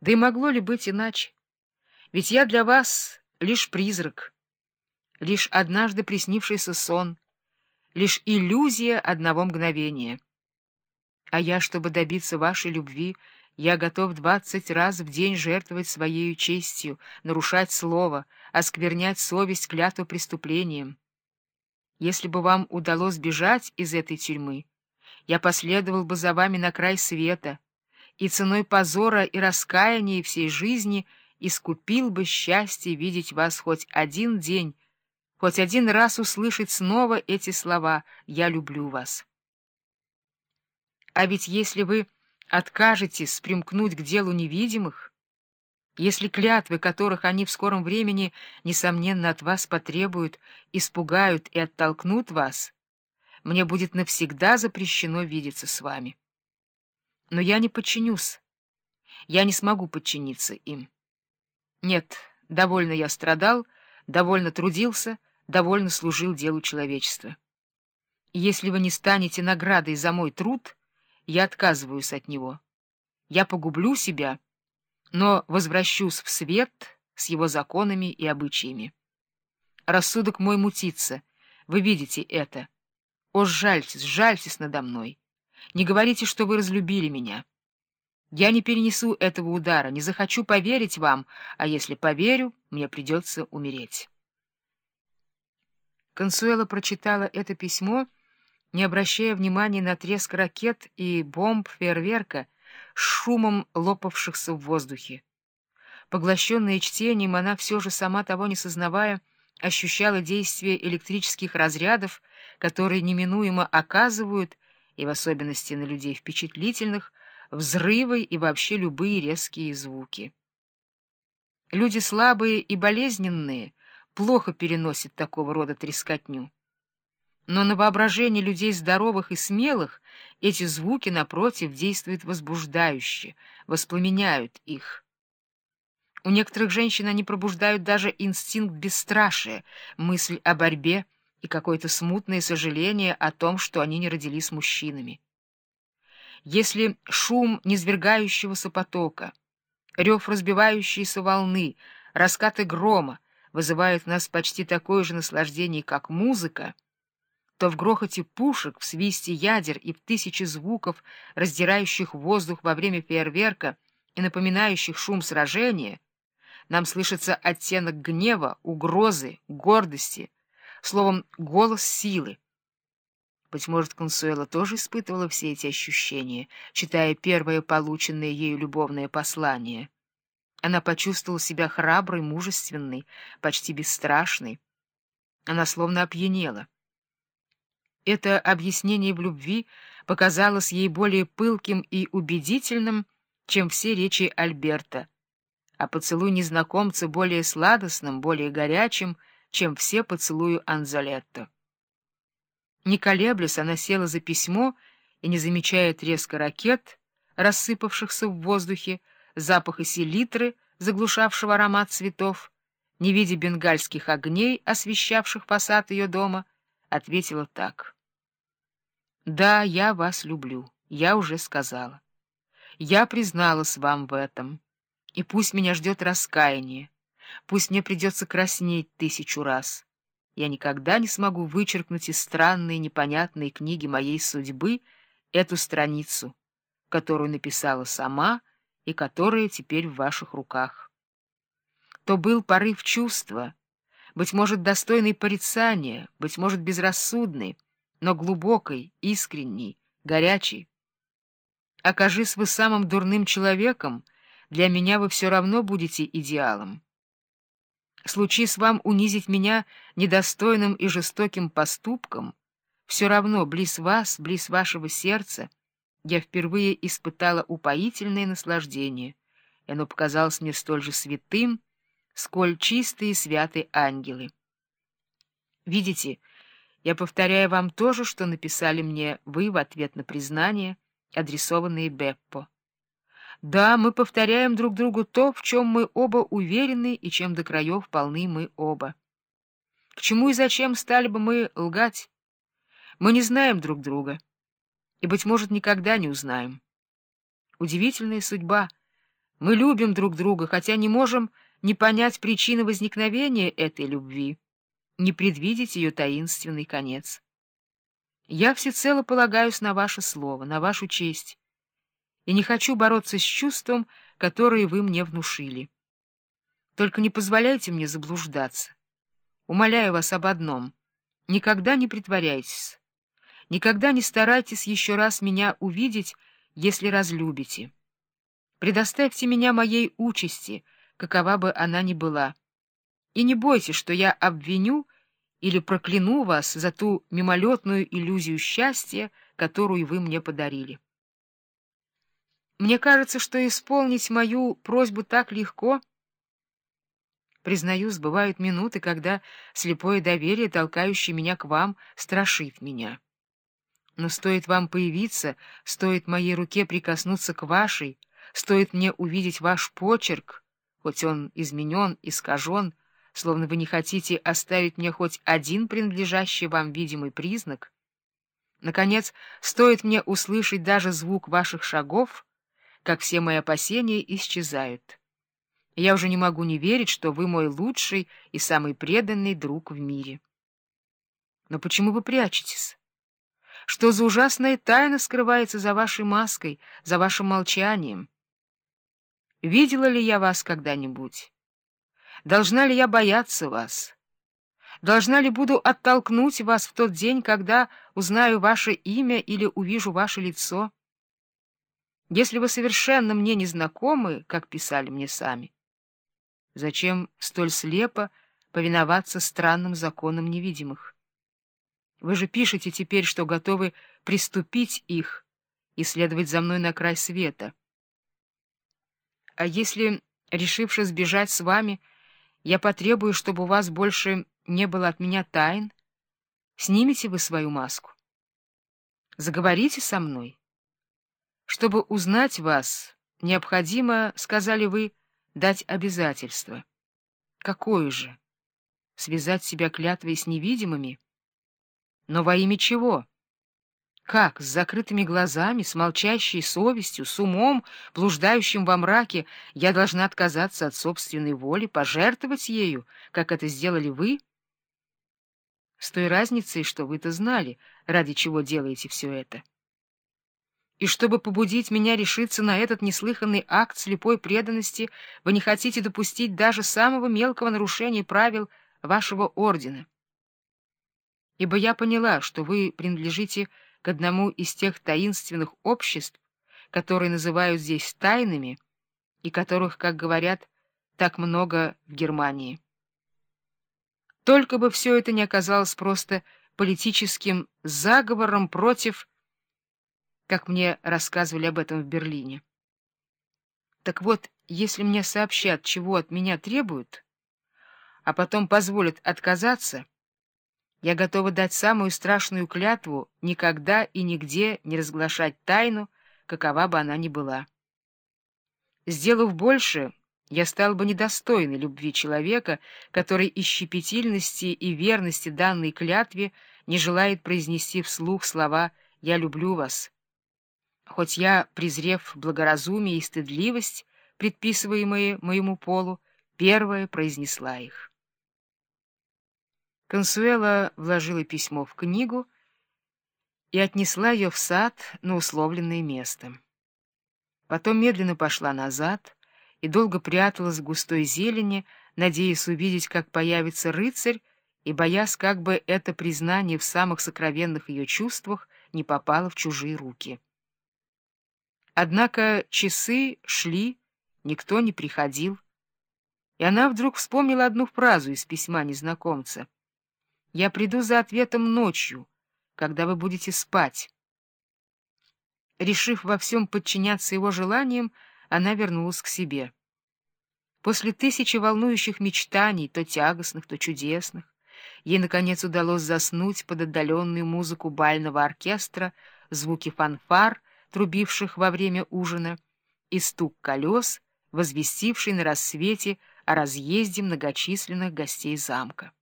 Да и могло ли быть иначе? Ведь я для вас лишь призрак, лишь однажды приснившийся сон, лишь иллюзия одного мгновения. А я, чтобы добиться вашей любви, я готов двадцать раз в день жертвовать своей честью, нарушать слово, осквернять совесть клятву преступлением. Если бы вам удалось бежать из этой тюрьмы, я последовал бы за вами на край света, и ценой позора и раскаяния всей жизни искупил бы счастье видеть вас хоть один день, хоть один раз услышать снова эти слова «Я люблю вас». А ведь если вы откажетесь примкнуть к делу невидимых, если клятвы, которых они в скором времени, несомненно, от вас потребуют, испугают и оттолкнут вас, мне будет навсегда запрещено видеться с вами. Но я не подчинюсь. Я не смогу подчиниться им. Нет, довольно я страдал, довольно трудился, довольно служил делу человечества. Если вы не станете наградой за мой труд, я отказываюсь от него. Я погублю себя, но возвращусь в свет с его законами и обычаями. Рассудок мой мутится, вы видите это. О, сжальтесь, сжальтесь надо мной. Не говорите, что вы разлюбили меня. Я не перенесу этого удара, не захочу поверить вам, а если поверю, мне придется умереть. Консуэла прочитала это письмо, не обращая внимания на треск ракет и бомб фейерверка с шумом лопавшихся в воздухе. Поглощенная чтением, она все же, сама того не сознавая, ощущала действие электрических разрядов, которые неминуемо оказывают, и в особенности на людей впечатлительных, взрывы и вообще любые резкие звуки. Люди слабые и болезненные плохо переносят такого рода трескотню. Но на воображение людей здоровых и смелых эти звуки, напротив, действуют возбуждающе, воспламеняют их. У некоторых женщин они пробуждают даже инстинкт бесстрашия, мысль о борьбе и какое-то смутное сожаление о том, что они не родились мужчинами. Если шум низвергающегося потока, рев разбивающейся волны, раскаты грома вызывают в нас почти такое же наслаждение, как музыка, то в грохоте пушек, в свисте ядер и в тысячи звуков, раздирающих воздух во время фейерверка и напоминающих шум сражения, нам слышится оттенок гнева, угрозы, гордости, словом, голос силы. Быть может, Консуэла тоже испытывала все эти ощущения, читая первое полученное ею любовное послание. Она почувствовала себя храброй, мужественной, почти бесстрашной. Она словно опьянела. Это объяснение в любви показалось ей более пылким и убедительным, чем все речи Альберта, а поцелуй незнакомца более сладостным, более горячим, чем все поцелуи Анзалетто. Не колеблясь, она села за письмо и, не замечая треска ракет, рассыпавшихся в воздухе, запаха селитры, заглушавшего аромат цветов, не видя бенгальских огней, освещавших фасад ее дома, ответила так. «Да, я вас люблю, я уже сказала. Я призналась вам в этом, и пусть меня ждет раскаяние, пусть мне придется краснеть тысячу раз» я никогда не смогу вычеркнуть из странной непонятной книги моей судьбы эту страницу, которую написала сама и которая теперь в ваших руках. То был порыв чувства, быть может, достойный порицания, быть может, безрассудный, но глубокой, искренней, горячей. Окажись вы самым дурным человеком, для меня вы все равно будете идеалом. Случись вам унизить меня недостойным и жестоким поступком, все равно близ вас, близ вашего сердца, я впервые испытала упоительное наслаждение, и оно показалось мне столь же святым, сколь чистые святые ангелы. Видите, я повторяю вам то же, что написали мне вы в ответ на признание, адресованные Беппо. Да, мы повторяем друг другу то, в чем мы оба уверены и чем до краев полны мы оба. К чему и зачем стали бы мы лгать? Мы не знаем друг друга, и, быть может, никогда не узнаем. Удивительная судьба. Мы любим друг друга, хотя не можем не понять причины возникновения этой любви, не предвидеть ее таинственный конец. Я всецело полагаюсь на ваше слово, на вашу честь, и не хочу бороться с чувством, которое вы мне внушили. Только не позволяйте мне заблуждаться. Умоляю вас об одном — никогда не притворяйтесь, никогда не старайтесь еще раз меня увидеть, если разлюбите. Предоставьте меня моей участи, какова бы она ни была. И не бойтесь, что я обвиню или прокляну вас за ту мимолетную иллюзию счастья, которую вы мне подарили. Мне кажется, что исполнить мою просьбу так легко. Признаюсь, бывают минуты, когда слепое доверие, толкающее меня к вам, страшит меня. Но стоит вам появиться, стоит моей руке прикоснуться к вашей, Стоит мне увидеть ваш почерк, хоть он изменен, искажен, словно вы не хотите оставить мне хоть один принадлежащий вам видимый признак. Наконец, стоит мне услышать даже звук ваших шагов, как все мои опасения исчезают. Я уже не могу не верить, что вы мой лучший и самый преданный друг в мире. Но почему вы прячетесь? Что за ужасная тайна скрывается за вашей маской, за вашим молчанием? Видела ли я вас когда-нибудь? Должна ли я бояться вас? Должна ли буду оттолкнуть вас в тот день, когда узнаю ваше имя или увижу ваше лицо? Если вы совершенно мне не знакомы, как писали мне сами, зачем столь слепо повиноваться странным законам невидимых? Вы же пишете теперь, что готовы приступить их и следовать за мной на край света. А если, решивши сбежать с вами, я потребую, чтобы у вас больше не было от меня тайн, снимите вы свою маску. Заговорите со мной. Чтобы узнать вас, необходимо, сказали вы, дать обязательство. Какое же? Связать себя клятвой с невидимыми? Но во имя чего? Как, с закрытыми глазами, с молчащей совестью, с умом, блуждающим во мраке, я должна отказаться от собственной воли, пожертвовать ею, как это сделали вы? С той разницей, что вы-то знали, ради чего делаете все это. И чтобы побудить меня решиться на этот неслыханный акт слепой преданности, вы не хотите допустить даже самого мелкого нарушения правил вашего ордена. Ибо я поняла, что вы принадлежите к одному из тех таинственных обществ, которые называют здесь тайными, и которых, как говорят, так много в Германии. Только бы все это не оказалось просто политическим заговором против, как мне рассказывали об этом в Берлине. Так вот, если мне сообщат, чего от меня требуют, а потом позволят отказаться, я готова дать самую страшную клятву никогда и нигде не разглашать тайну, какова бы она ни была. Сделав больше, я стал бы недостойной любви человека, который из щепетильности и верности данной клятве не желает произнести вслух слова «я люблю вас». Хоть я, презрев благоразумие и стыдливость, предписываемые моему полу, первая произнесла их. Консуэла вложила письмо в книгу и отнесла ее в сад на условленное место. Потом медленно пошла назад и долго пряталась в густой зелени, надеясь увидеть, как появится рыцарь, и боясь, как бы это признание в самых сокровенных ее чувствах не попало в чужие руки. Однако часы шли, никто не приходил, и она вдруг вспомнила одну фразу из письма незнакомца — я приду за ответом ночью, когда вы будете спать. Решив во всем подчиняться его желаниям, она вернулась к себе. После тысячи волнующих мечтаний, то тягостных, то чудесных, ей, наконец, удалось заснуть под отдаленную музыку бального оркестра, звуки фанфар, трубивших во время ужина, и стук колес, возвестивший на рассвете о разъезде многочисленных гостей замка.